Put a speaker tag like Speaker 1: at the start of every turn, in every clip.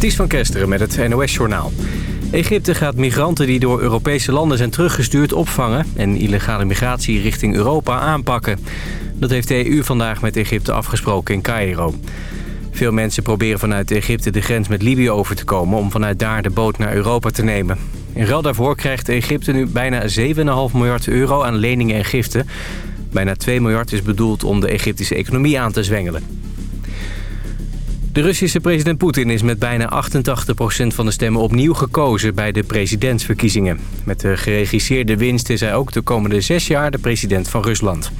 Speaker 1: Ties van Kesteren met het NOS-journaal. Egypte gaat migranten die door Europese landen zijn teruggestuurd opvangen... en illegale migratie richting Europa aanpakken. Dat heeft de EU vandaag met Egypte afgesproken in Cairo. Veel mensen proberen vanuit Egypte de grens met Libië over te komen... om vanuit daar de boot naar Europa te nemen. In ruil daarvoor krijgt Egypte nu bijna 7,5 miljard euro aan leningen en giften. Bijna 2 miljard is bedoeld om de Egyptische economie aan te zwengelen. De Russische president Poetin is met bijna 88% van de stemmen opnieuw gekozen bij de presidentsverkiezingen. Met de geregisseerde winst is hij ook de komende zes jaar de president van Rusland.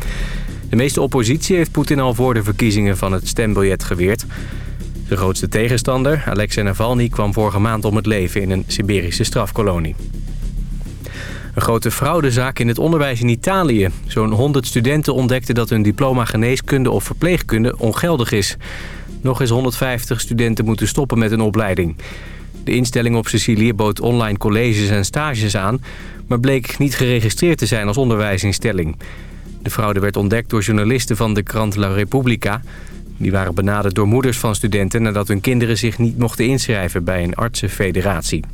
Speaker 1: De meeste oppositie heeft Poetin al voor de verkiezingen van het stembiljet geweerd. De grootste tegenstander, Alexei Navalny, kwam vorige maand om het leven in een Siberische strafkolonie. Een grote fraudezaak in het onderwijs in Italië. Zo'n 100 studenten ontdekten dat hun diploma geneeskunde of verpleegkunde ongeldig is. Nog eens 150 studenten moeten stoppen met een opleiding. De instelling op Sicilië bood online colleges en stages aan... maar bleek niet geregistreerd te zijn als onderwijsinstelling. De fraude werd ontdekt door journalisten van de krant La Repubblica. Die waren benaderd door moeders van studenten... nadat hun kinderen zich niet mochten inschrijven bij een artsenfederatie.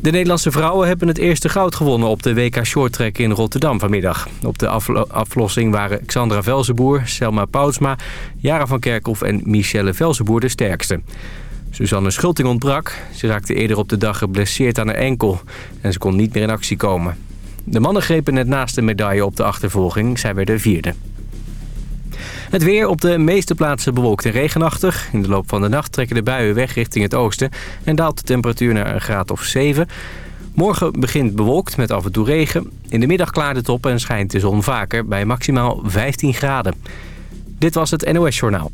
Speaker 1: De Nederlandse vrouwen hebben het eerste goud gewonnen op de WK Shorttrack in Rotterdam vanmiddag. Op de aflossing waren Xandra Velzenboer, Selma Poutsma, Jara van Kerkhoff en Michelle Velzenboer de sterkste. Suzanne Schulting ontbrak. Ze raakte eerder op de dag geblesseerd aan haar enkel en ze kon niet meer in actie komen. De mannen grepen net naast de medaille op de achtervolging. Zij werden vierde. Het weer op de meeste plaatsen bewolkt en regenachtig. In de loop van de nacht trekken de buien weg richting het oosten... en daalt de temperatuur naar een graad of 7. Morgen begint bewolkt met af en toe regen. In de middag klaart het op en schijnt de zon vaker bij maximaal 15 graden. Dit was het NOS Journaal.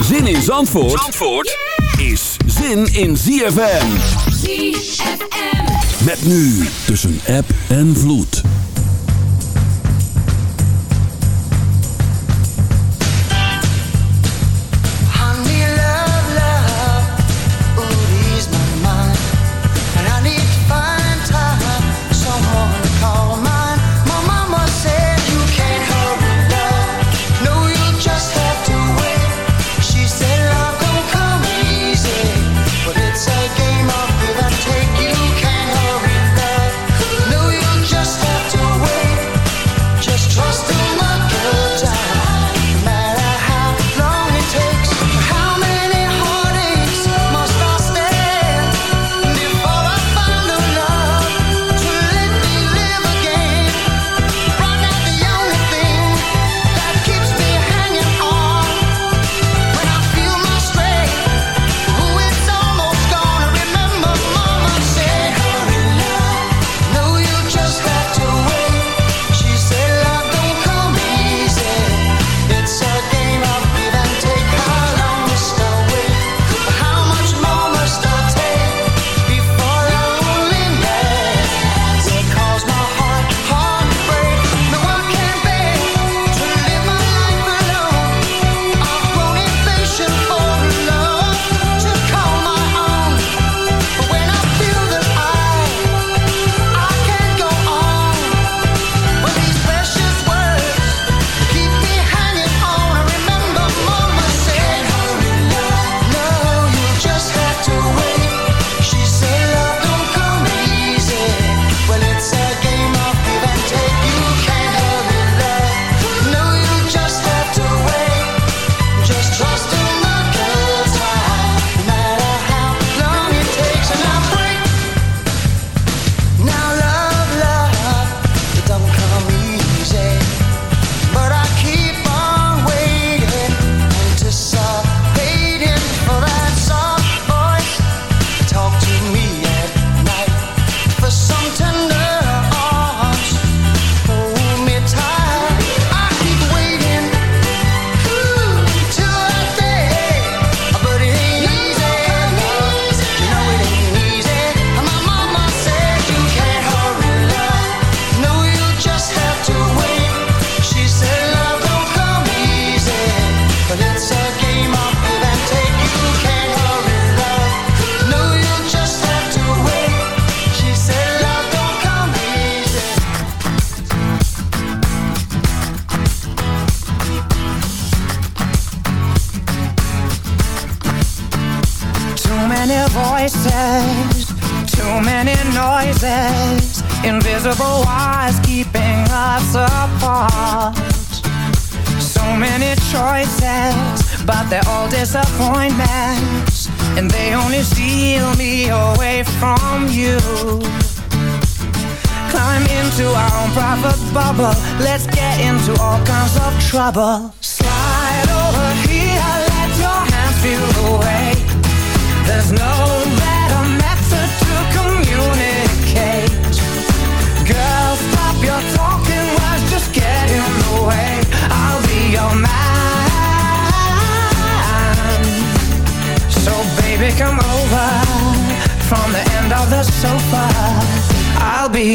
Speaker 2: Zin in Zandvoort, Zandvoort is zin in ZFM. ZFM. Met nu tussen app en vloed.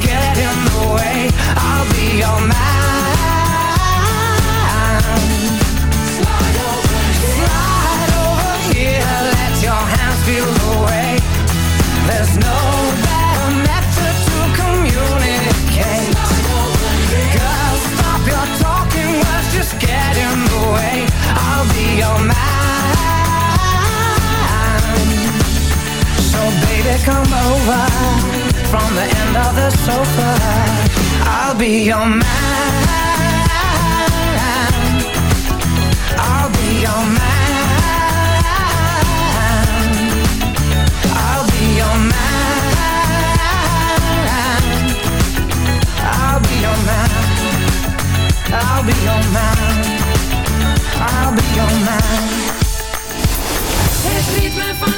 Speaker 3: Get in the way. I'll be your man. Slide over here, let your hands feel the way. There's no better method to communicate. Girl, stop your talking words, just get in the way. I'll be your man. So baby, come over from the end of the sofa. I'll be your man. I'll be your man. I'll be your man. I'll be your man. I'll be your man. I'll be your man.
Speaker 4: Het ritme van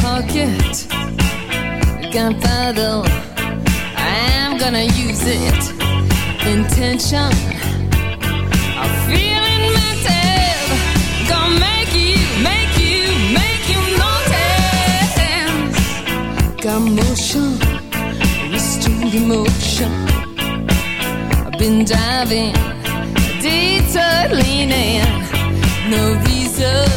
Speaker 5: Pocket. Paddle. I'm gonna use it. Intention. I'm feeling mental. Gonna make you, make you, make you notice. Got motion, restrained emotion. I've been diving, detour. No reason,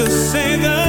Speaker 5: to
Speaker 6: say the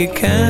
Speaker 6: it can.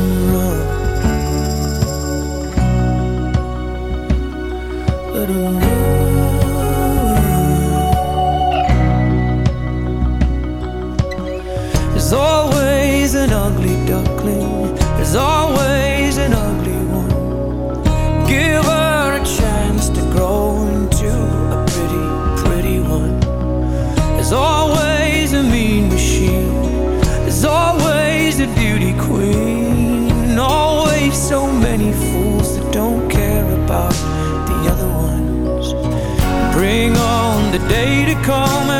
Speaker 6: day to come.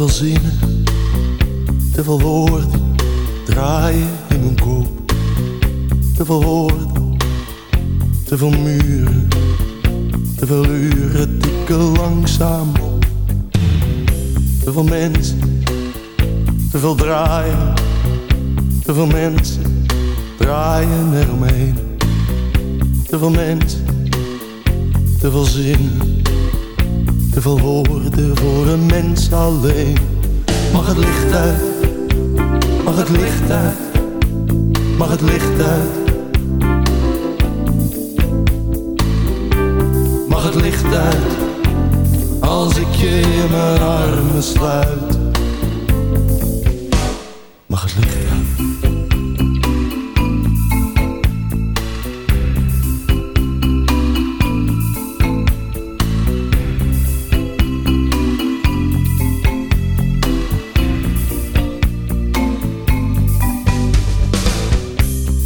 Speaker 7: Veel zinnen,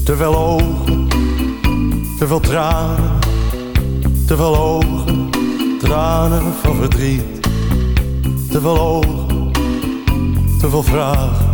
Speaker 7: Te veel ogen, te veel tranen, te veel ogen, tranen van verdriet. Te veel ogen, te veel vragen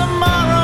Speaker 8: tomorrow.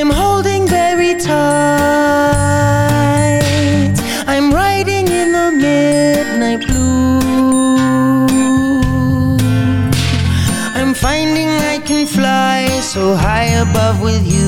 Speaker 5: I'm
Speaker 2: holding very tight. I'm riding in the midnight blue. I'm finding I can fly so high above with you.